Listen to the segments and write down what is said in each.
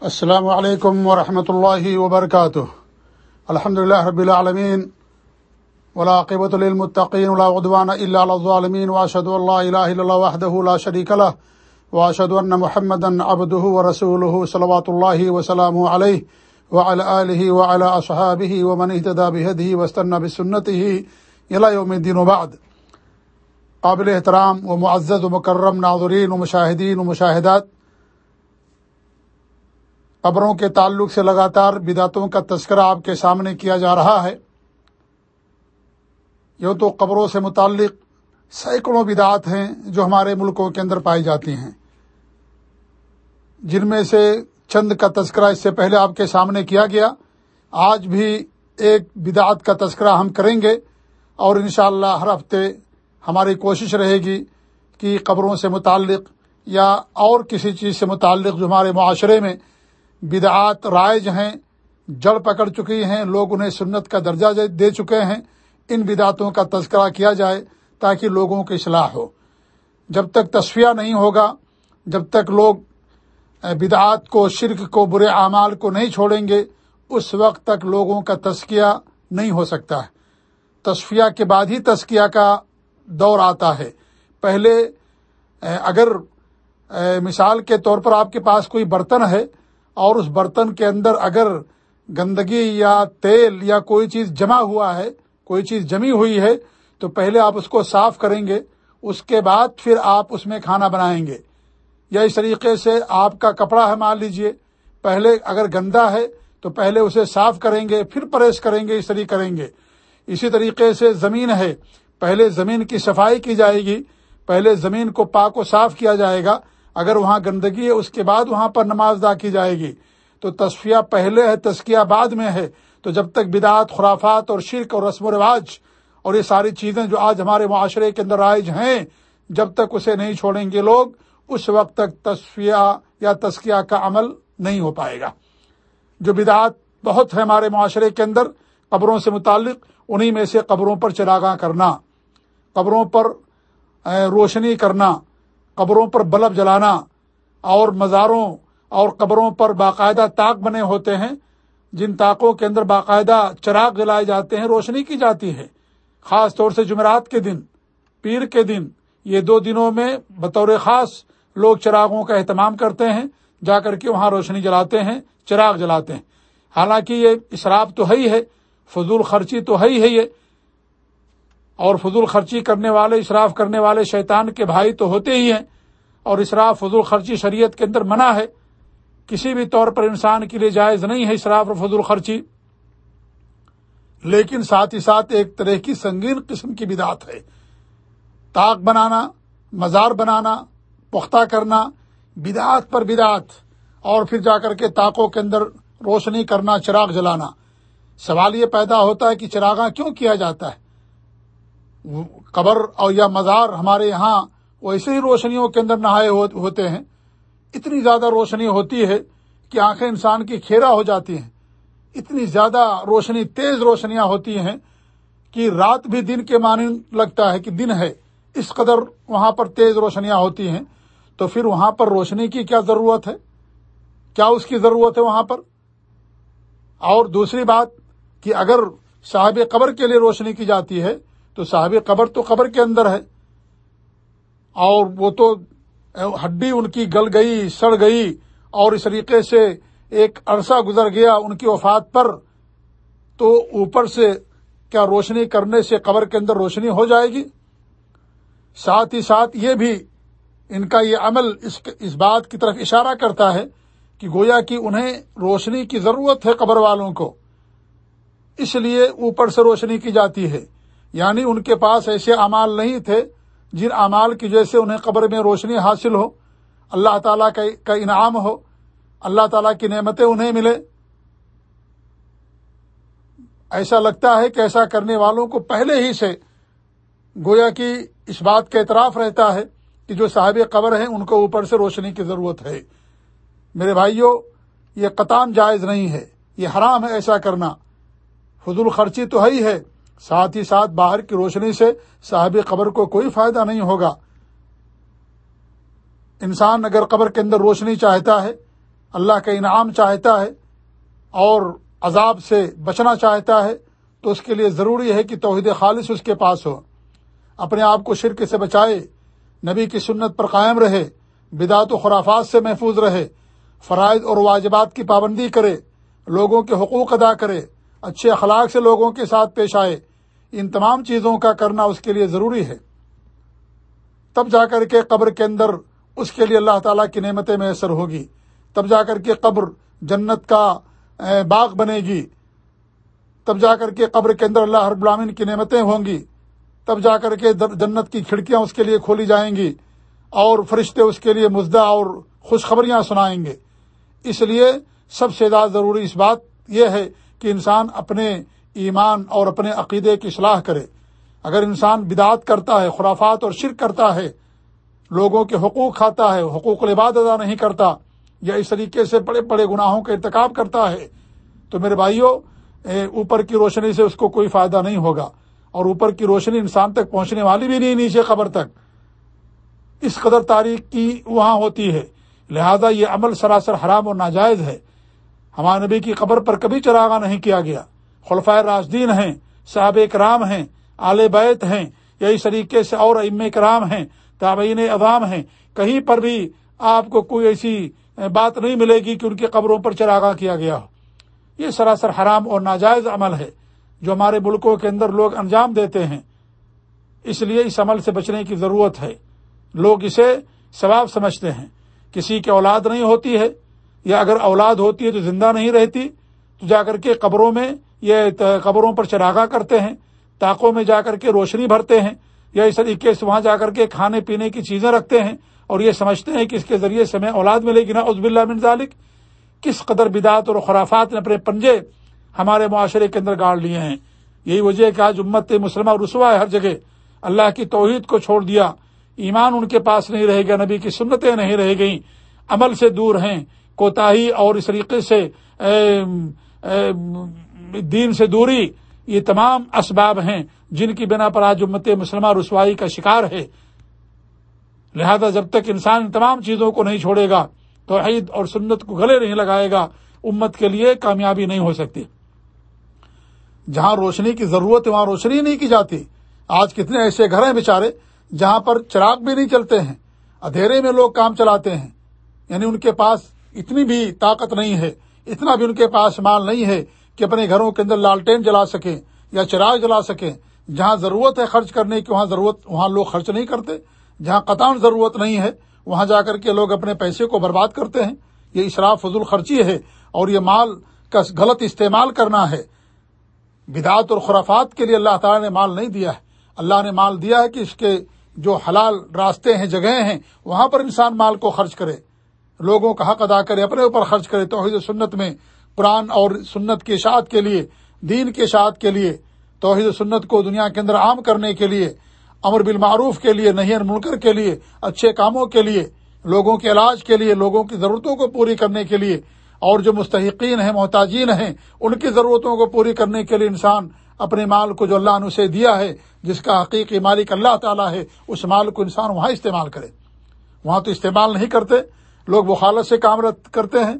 السلام علیکم ورحمۃ اللہ وبرکاتہ۔ الحمد لله رب العالمین۔ ولاقبۃ المطقین عدوان الا على الظالمین۔ واشهد ان لا اله الا الله وحده لا شريك له واشهد ان محمدا عبده ورسوله صلوات الله وسلامه عليه وعلى اله وعلى اصحابه ومن اهتدى بهديه واستنى بسنته الى يوم الدين وبعد۔ قابل احترام و معزز و مکرم ناظرین و مشاہدین و مشاہدات۔ قبروں کے تعلق سے لگاتار بدعتوں کا تذکرہ آپ کے سامنے کیا جا رہا ہے۔ یہ تو قبروں سے متعلق سینکڑوں بدعات ہیں جو ہمارے ملکوں کے اندر پائی جاتی ہیں۔ جن میں سے چند کا تذکرہ اس سے پہلے آپ کے سامنے کیا گیا۔ آج بھی ایک بدعت کا تذکرہ ہم کریں گے اور انشاءاللہ ہر ہفتے ہماری کوشش رہے گی کہ قبروں سے متعلق یا اور کسی چیز سے متعلق جو ہمارے معاشرے میں بدعات رائج ہیں، جڑ پکڑ چکی ہیں، لوگ انہیں سنت کا درجہ دے چکے ہیں۔ ان بدعتوں کا تذکرہ کیا جائے تاکہ لوگوں کی اصلاح ہو۔ جب تک تصفیہ نہیں ہوگا، جب تک لوگ بدعات کو، شرک کو، برے اعمال کو نہیں چھوڑیں گے، اس وقت تک لوگوں کا تذکیہ نہیں ہو سکتا۔ ہے تصفیہ کے بعد ہی تذکیہ کا دور آتا ہے۔ پہلے اگر مثال کے طور پر آپ کے پاس کوئی برتن ہے اور اس برتن کے اندر اگر گندگی یا تیل یا کوئی چیز جمع ہوا ہے، کوئی چیز جمی ہوئی ہے، تو پہلے آپ اس کو صاف کریں گے، اس کے بعد پھر آپ اس میں کھانا بنائیں گے۔ یا اس طریقے سے آپ کا کپڑا ہے، مان لیجیے، پہلے اگر گندا ہے تو پہلے اسے صاف کریں گے، پھر پریس کریں گے، اس طریقے کریں گے۔ اسی طریقے سے زمین ہے، پہلے زمین کی صفائی کی جائے گی، پہلے زمین کو پاک و صاف کیا جائے گا۔ اگر وہاں گندگی ہے، اس کے بعد وہاں پر نماز ادا کی جائے گی۔ تو تصفیہ پہلے ہے تسکیہ بعد میں ہے۔ تو جب تک بدعت خرافات اور شرک اور رسم و رواج اور یہ ساری چیزیں جو آج ہمارے معاشرے کے اندر رائج ہیں، جب تک اسے نہیں چھوڑیں گے لوگ، اس وقت تک تصفیہ یا تسکیہ کا عمل نہیں ہو پائے گا۔ جو بدعت بہت ہے ہمارے معاشرے کے اندر، قبروں سے متعلق، انہی میں سے قبروں پر چراغاں کرنا، قبروں پر روشنی کرنا قبروں پر بلب جلانا اور مزاروں اور قبروں پر باقاعدہ طاق بنے ہوتے ہیں، جن طاقوں کے اندر باقاعدہ چراغ جلائے جاتے ہیں، روشنی کی جاتی ہے۔ خاص طور سے جمعرات کے دن، پیر کے دن، یہ دو دنوں میں بطور خاص لوگ چراغوں کا اہتمام کرتے ہیں، جا کر کے وہاں روشنی جلاتے ہیں، چراغ جلاتے ہیں۔ حالانکہ یہ اسراف تو ہے ہی ہے، فضول خرچی تو ہے ہی ہے، یہ اور فضول خرچی کرنے والے، اشراف کرنے والے شیطان کے بھائی تو ہوتے ہی ہیں۔ اور اسراف فضول خرچی شریعت کے اندر منع ہے۔ کسی بھی طور پر انسان کے لیے جائز نہیں ہے اسراف اور فضول خرچی۔ لیکن ساتھ ہی ساتھ ایک طرح کی سنگین قسم کی بدعت ہے۔ تاک بنانا، مزار بنانا، پختہ کرنا، بدعت پر بدعت، اور پھر جا کر کے تاکوں کے اندر روشنی کرنا، چراغ جلانا۔ سوال یہ پیدا ہوتا ہے کہ چراغاں کیوں کیا جاتا ہے؟ قبر اور یا مزار ہمارے یہاں ویسے ہی روشنیوں کے اندر نہائے ہوتے ہیں۔ اتنی زیادہ روشنی ہوتی ہے کہ آنکھیں انسان کی کھیرا ہو جاتی ہیں۔ اتنی زیادہ روشنی، تیز روشنیاں ہوتی ہیں کہ رات بھی دن کے مانند لگتا ہے کہ دن ہے۔ اس قدر وہاں پر تیز روشنیاں ہوتی ہیں۔ تو پھر وہاں پر روشنی کی کیا ضرورت ہے؟ کیا اس کی ضرورت ہے وہاں پر؟ اور دوسری بات کہ اگر صاحب قبر کے لیے روشنی کی جاتی ہے تو صاحب قبر تو قبر کے اندر ہے۔ اور وہ تو ہڈی ان کی گل گئی، سڑ گئی، اور اس طریقے سے ایک عرصہ گزر گیا ان کی وفات پر۔ تو اوپر سے کیا روشنی کرنے سے قبر کے اندر روشنی ہو جائے گی؟ ساتھ ہی ساتھ یہ بھی ان کا یہ عمل اس اس بات کی طرف اشارہ کرتا ہے کہ گویا کہ انہیں روشنی کی ضرورت ہے قبر والوں کو۔ اس لیے اوپر سے روشنی کی جاتی ہے۔ یعنی ان کے پاس ایسے اعمال نہیں تھے جن اعمال کی وجہ سے انہیں قبر میں روشنی حاصل ہو، اللہ تعالیٰ کا انعام ہو، اللہ تعالیٰ کی نعمتیں انہیں ملے۔ ایسا لگتا ہے کہ ایسا کرنے والوں کو پہلے ہی سے گویا کہ اس بات کا اعتراف رہتا ہے کہ جو صاحب قبر ہیں، ان کو اوپر سے روشنی کی ضرورت ہے۔ میرے بھائیوں یہ قطام جائز نہیں ہے، یہ حرام ہے ایسا کرنا۔ فضول خرچی تو ہے ہی ہے۔ ساتھ ہی ساتھ باہر کی روشنی سے صاحب قبر کو کوئی فائدہ نہیں ہوگا۔ انسان اگر قبر کے اندر روشنی چاہتا ہے، اللہ کا انعام چاہتا ہے اور عذاب سے بچنا چاہتا ہے، تو اس کے لیے ضروری ہے کہ توحید خالص اس کے پاس ہو۔ اپنے آپ کو شرک سے بچائے، نبی کی سنت پر قائم رہے، بدعت و خرافات سے محفوظ رہے، فرائض اور واجبات کی پابندی کرے، لوگوں کے حقوق ادا کرے۔ اچھے اخلاق سے لوگوں کے ساتھ پیش آئے۔ ان تمام چیزوں کا کرنا اس کے لیے ضروری ہے۔ تب جا کر کے قبر کے اندر اس کے لیے اللہ تعالیٰ کی نعمتیں میسر ہوگی۔ تب جا کر کے قبر جنت کا باغ بنے گی۔ تب جا کر کے قبر کے اندر اللہ ہر بلامن کی نعمتیں ہوں گی۔ تب جا کر کے جنت کی کھڑکیاں اس کے لیے کھولی جائیں گی اور فرشتے اس کے لیے مزدہ اور خوشخبریاں سنائیں گے۔ اس لیے سب سے زیادہ ضروری اس بات یہ ہے کہ انسان اپنے ایمان اور اپنے عقیدے کی اصلاح کرے۔ اگر انسان بدعت کرتا ہے، خرافات اور شرک کرتا ہے، لوگوں کے حقوق کھاتا ہے، حقوق العباد ادا نہیں کرتا یا اس طریقے سے بڑے بڑے گناہوں کا ارتکاب کرتا ہے، تو میرے بھائیوں اوپر کی روشنی سے اس کو کوئی فائدہ نہیں ہوگا۔ اور اوپر کی روشنی انسان تک پہنچنے والی بھی نہیں، نیچے قبر تک۔ اس قدر تاریخ کی وہاں ہوتی ہے، لہذا یہ عمل سراسر حرام اور ناجائز ہے۔ ہمارے نبی کی قبر پر کبھی چراغا نہیں کیا گیا۔ خلفۂ راجدین ہیں صحاب کرام ہیں، آل بیت ہیں یا اس طریقے سے اور ام کرام ہیں، تابعین عوام ہیں۔ کہیں پر بھی آپ کو کوئی ایسی بات نہیں ملے گی کہ ان کی قبروں پر چراغاں کیا گیا ہو۔ یہ سراسر حرام اور ناجائز عمل ہے، جو ہمارے ملکوں کے اندر لوگ انجام دیتے ہیں۔ اس لیے اس عمل سے بچنے کی ضرورت ہے۔ لوگ اسے ثواب سمجھتے ہیں۔ کسی کی اولاد نہیں ہوتی ہے یا اگر اولاد ہوتی ہے تو زندہ نہیں رہتی، تو جا کر کے قبروں میں یہ قبروں پر چراغا کرتے ہیں تاکوں میں جا کر کے روشنی بھرتے ہیں، یا اس طریقے سے وہاں جا کر کے کھانے پینے کی چیزیں رکھتے ہیں اور یہ سمجھتے ہیں کہ اس کے ذریعے سے اولاد ملے گی نا عزب اللہ من ذالک۔ کس قدر بدعت اور خرافات نے اپنے پنجے ہمارے معاشرے کے اندر گاڑ لیے ہیں۔ یہی وجہ ہے کہ آج امت مسلمہ رسوا ہے ہر جگہ۔ اللہ کی توحید کو چھوڑ دیا۔ ایمان ان کے پاس نہیں رہے گا نبی کی سنتیں نہیں رہ گئیں۔ عمل سے دور ہیں۔ کوتاہی اور اس طریقے سے دین سے دوری، یہ تمام اسباب ہیں جن کی بنا پر آج امت مسلمہ رسوائی کا شکار ہے۔ لہذا جب تک انسان تمام چیزوں کو نہیں چھوڑے گا تو عید اور سنت کو گلے نہیں لگائے گا، امت کے لیے کامیابی نہیں ہو سکتی۔ جہاں روشنی کی ضرورت ہے، وہاں روشنی نہیں کی جاتی۔ آج کتنے ایسے گھر ہیں بیچارے جہاں پر چراغ بھی نہیں چلتے ہیں، اندھیرے میں لوگ کام چلاتے ہیں یعنی ان کے پاس اتنی بھی طاقت نہیں ہے، اتنا بھی ان کے پاس مال نہیں ہے کہ اپنے گھروں کے اندر لالٹین جلا سکیں یا چراغ جلا سکیں۔ جہاں ضرورت ہے خرچ کرنے کی، وہاں ضرورت، وہاں لوگ خرچ نہیں کرتے۔ جہاں قطان ضرورت نہیں ہے، وہاں جا کر کے لوگ اپنے پیسے کو برباد کرتے ہیں۔ یہ اشراف فضول خرچی ہے اور یہ مال کا غلط استعمال کرنا ہے۔ بدعت اور خرافات کے لیے اللہ تعالیٰ نے مال نہیں دیا ہے۔ اللہ نے مال دیا ہے کہ اس کے جو حلال راستے ہیں، جگہیں ہیں، وہاں پر انسان مال کو خرچ کرے۔ لوگوں کا حق ادا کرے، اپنے اوپر خرچ کرے توحید و سنت میں، قرآن اور سنت کی اشاعت کے لیے، دین کی اشاعت کے لیے، توحید و سنت کو دنیا کے اندر عام کرنے کے لیے، امر بالمعروف کے لیے نہیں منکر کے لیے، اچھے کاموں کے لیے، لوگوں کے علاج کے لیے، لوگوں کی ضرورتوں کو پوری کرنے کے لیے، اور جو مستحقین ہیں، محتاجین ہیں، ان کی ضرورتوں کو پوری کرنے کے لیے انسان اپنے مال کو جو اللہ نے اسے دیا ہے، جس کا حقیقی مالک اللہ تعالیٰ ہے، اس مال کو انسان وہاں استعمال کرے۔ وہاں تو استعمال نہیں کرتے لوگ بخالت سے کام کرتے ہیں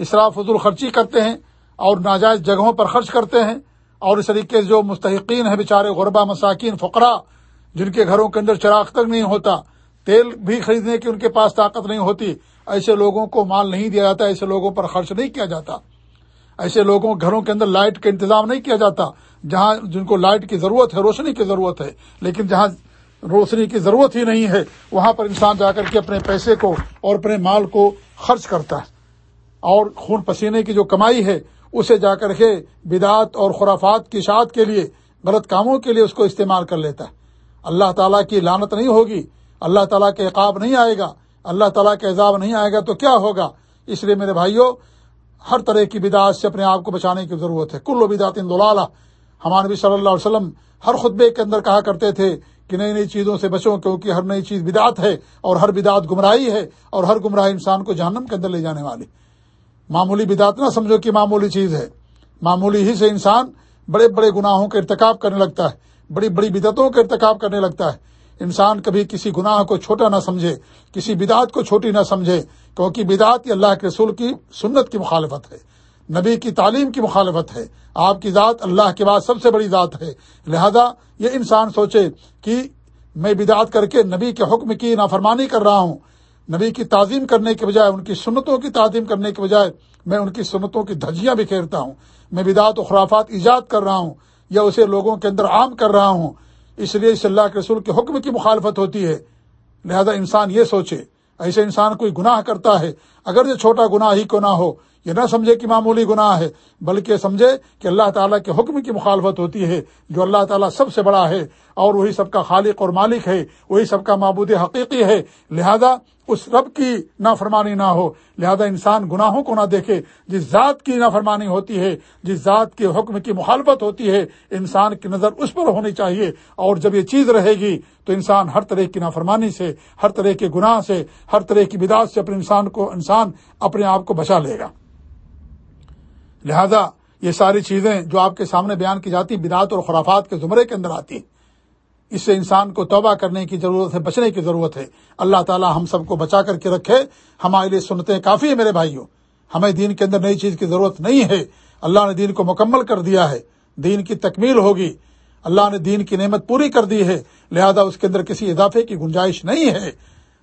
اسراف فضول خرچی کرتے ہیں اور ناجائز جگہوں پر خرچ کرتے ہیں اور اس طریقے سے جو مستحقین ہیں بیچارے غربا، مساکین فقرا جن کے گھروں کے اندر چراغ تک نہیں ہوتا، تیل بھی خریدنے کی ان کے پاس طاقت نہیں ہوتی، ایسے لوگوں کو مال نہیں دیا جاتا، ایسے لوگوں پر خرچ نہیں کیا جاتا، ایسے لوگوں گھروں کے اندر لائٹ کا انتظام نہیں کیا جاتا، جہاں جن کو لائٹ کی ضرورت ہے، روشنی کی ضرورت ہے، لیکن جہاں روشنی کی ضرورت ہی نہیں ہے، وہاں پر انسان جا کر کے اپنے پیسے کو اور اپنے مال کو خرچ کرتا ہے۔ اور خون پسینے کی جو کمائی ہے، اسے جا کر کے بدعت اور خرافات کی اشاعت کے لیے، غلط کاموں کے لیے اس کو استعمال کر لیتا ہے۔ اللہ تعالیٰ کی لانت نہیں ہوگی، اللہ تعالیٰ کے عقاب نہیں آئے گا، اللہ تعالیٰ کے عذاب نہیں آئے گا تو کیا ہوگا؟ اس لیے میرے بھائیوں ہر طرح کی بدعت سے اپنے آپ کو بچانے کی ضرورت ہے۔ کلو بدعت دلالہ ہمارے نبی صلی اللہ علیہ وسلم ہر خطبے کے اندر کہا کرتے تھے کہ نئی نئی چیزوں سے بچوں، کیونکہ ہر نئی چیز بدعت ہے اور ہر بدعت گمراہی ہے اور ہر گمراہ انسان کو جہنم کے اندر لے جانے والی۔ معمولی بدعت نہ سمجھو کہ معمولی چیز ہے۔ معمولی ہی سے انسان بڑے بڑے گناہوں کا ارتکاب کرنے لگتا ہے۔ بڑی بڑی بدعتوں کا ارتکاب کرنے لگتا ہے۔ انسان کبھی کسی گناہ کو چھوٹا نہ سمجھے، کسی بدعت کو چھوٹی نہ سمجھے، کیونکہ بدعت یہ اللہ کے رسول کی سنت کی مخالفت ہے۔ نبی کی تعلیم کی مخالفت ہے۔ آپ کی ذات اللہ کے بعد سب سے بڑی ذات ہے۔ لہذا یہ انسان سوچے کہ میں بدعت کر کے نبی کے حکم کی نافرمانی کر رہا ہوں۔ نبی کی تعظیم کرنے کے بجائے، ان کی سنتوں کی تعظیم کرنے کے بجائے میں ان کی سنتوں کی دھجیاں بکھیرتا ہوں۔ میں بدعت و خرافات ایجاد کر رہا ہوں یا اسے لوگوں کے اندر عام کر رہا ہوں۔ اس لیے اس اللہ کے رسول کے حکم کی مخالفت ہوتی ہے۔ لہذا انسان یہ سوچے، ایسے انسان کوئی گناہ کرتا ہے اگر یہ چھوٹا گناہ ہی کو نہ ہو یہ نہ سمجھے کہ معمولی گناہ ہے، بلکہ سمجھے کہ اللہ تعالیٰ کے حکم کی مخالفت ہوتی ہے، جو اللہ تعالیٰ سب سے بڑا ہے، اور وہی سب کا خالق اور مالک ہے، وہی سب کا معبود حقیقی ہے۔ لہذا اس رب کی نافرمانی نہ ہو، لہذا انسان گناہوں کو نہ دیکھے۔ جس ذات کی نافرمانی ہوتی ہے، جس ذات کے حکم کی مخالفت ہوتی ہے، انسان کی نظر اس پر ہونی چاہیے۔ اور جب یہ چیز رہے گی، تو انسان ہر طرح کی نافرمانی سے، ہر طرح کے گناہ سے، ہر طرح کی بداعت سے اپنے انسان کو، انسان اپنے آپ کو بچا لے گا۔ لہذا یہ ساری چیزیں جو آپ کے سامنے بیان کی جاتی بدعت اور خرافات کے زمرے کے اندر آتی اس سے انسان کو توبہ کرنے کی ضرورت ہے، بچنے کی ضرورت ہے۔ اللہ تعالی ہم سب کو بچا کر کے رکھے۔ ہمارے لیے سنتے کافی ہے میرے بھائیوں۔ ہمیں دین کے اندر نئی چیز کی ضرورت نہیں ہے۔ اللہ نے دین کو مکمل کر دیا ہے۔ دین کی تکمیل ہوگی۔ اللہ نے دین کی نعمت پوری کر دی ہے۔ لہذا اس کے اندر کسی اضافے کی گنجائش نہیں ہے۔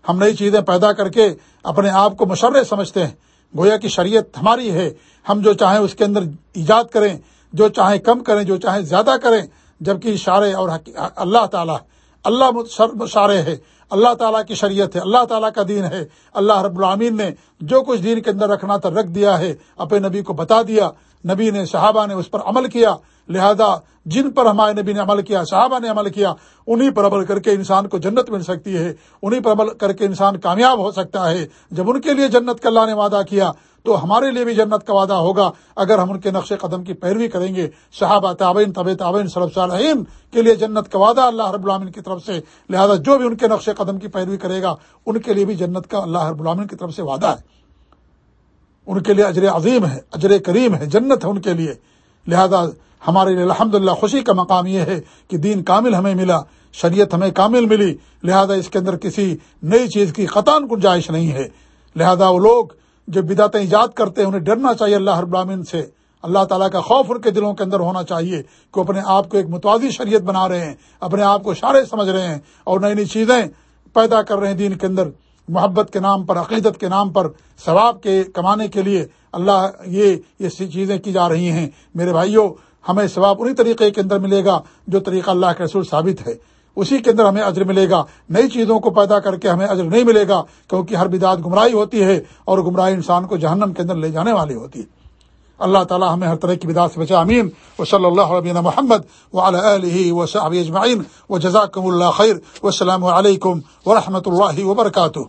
ہم نئی چیزیں پیدا کر کے اپنے آپ کو مشرے سمجھتے ہیں۔ گویا کی شریعت ہماری ہے۔ ہم جو چاہیں اس کے اندر ایجاد کریں، جو چاہیں کم کریں، جو چاہیں زیادہ کریں، جبکہ اشارے اور اللہ تعالیٰ، اللہ شارے ہے، اللہ تعالیٰ کی شریعت ہے، اللہ تعالیٰ کا دین ہے، اللہ رب العامین نے جو کچھ دین کے اندر رکھنا تھا رکھ دیا ہے، اپنے نبی کو بتا دیا، نبی نے، صحابہ نے اس پر عمل کیا، لہذا جن پر ہمارے نبی نے عمل کیا، صحابہ نے عمل کیا انہیں پر عمل کر کے انسان کو جنت مل سکتی ہے انہیں پر عمل کر کے انسان کامیاب ہو سکتا ہے، جب ان کے لیے جنت کا اللہ نے وعدہ کیا تو ہمارے لیے بھی جنت کا وعدہ ہوگا۔ اگر ہم ان کے نقش قدم کی پیروی کریں گے، صحابہ تعبین طب تعبین صرف صالحین کے لیے جنت کا وعدہ اللہ رب العامن کی طرف سے، لہذا جو بھی ان کے نقش قدم کی پیروی کرے گا، ان کے لیے بھی جنت کا اللہ رب العامن کی طرف سے وعدہ ہے۔ ان کے لیے اجر عظیم ہے، اجر کریم ہے، جنت ہے ان کے لیے۔ لہذا ہمارے لیے الحمد خوشی کا مقام یہ ہے کہ دین کامل ہمیں ملا، شریعت ہمیں کامل ملی۔ لہذا اس کے اندر کسی نئی چیز کی قطان گنجائش نہیں ہے۔ لہذا وہ لوگ جو بدعتیں ایجاد کرتے ہیں، انہیں ڈرنا چاہیے اللہ رب العالمین سے۔ اللہ تعالیٰ کا خوف ان کے دلوں کے اندر ہونا چاہیے کہ اپنے آپ کو ایک متوازی شریعت بنا رہے ہیں، اپنے آپ کو شارے سمجھ رہے ہیں اور نئی نئی چیزیں پیدا کر رہے ہیں دین کے اندر۔ محبت کے نام پر، عقیدت کے نام پر، ثواب کے کمانے کے لیے اللہ یہ یہ چیزیں کی جا رہی ہیں۔ میرے بھائیوں، ہمیں ثواب انہی طریقے کے اندر ملے گا جو طریقہ اللہ کے رسول ثابت ہے۔ اسی کے اندر ہمیں اجر ملے گا۔ نئی چیزوں کو پیدا کر کے ہمیں اجر نہیں ملے گا، کیونکہ ہر بدعت گمراہی ہوتی ہے اور گمراہی انسان کو جہنم کے اندر لے جانے والی ہوتی ہے۔ اللہ تعالیٰ ہمیں ہر طرح کی بدعت سے بچا امین و صلی اللہ علیہ محمد و علیہ و صحاب اجمعین۔ و جزاکم اللہ خیر۔ و السلام علیکم و رحمۃ اللہ وبرکاتہ۔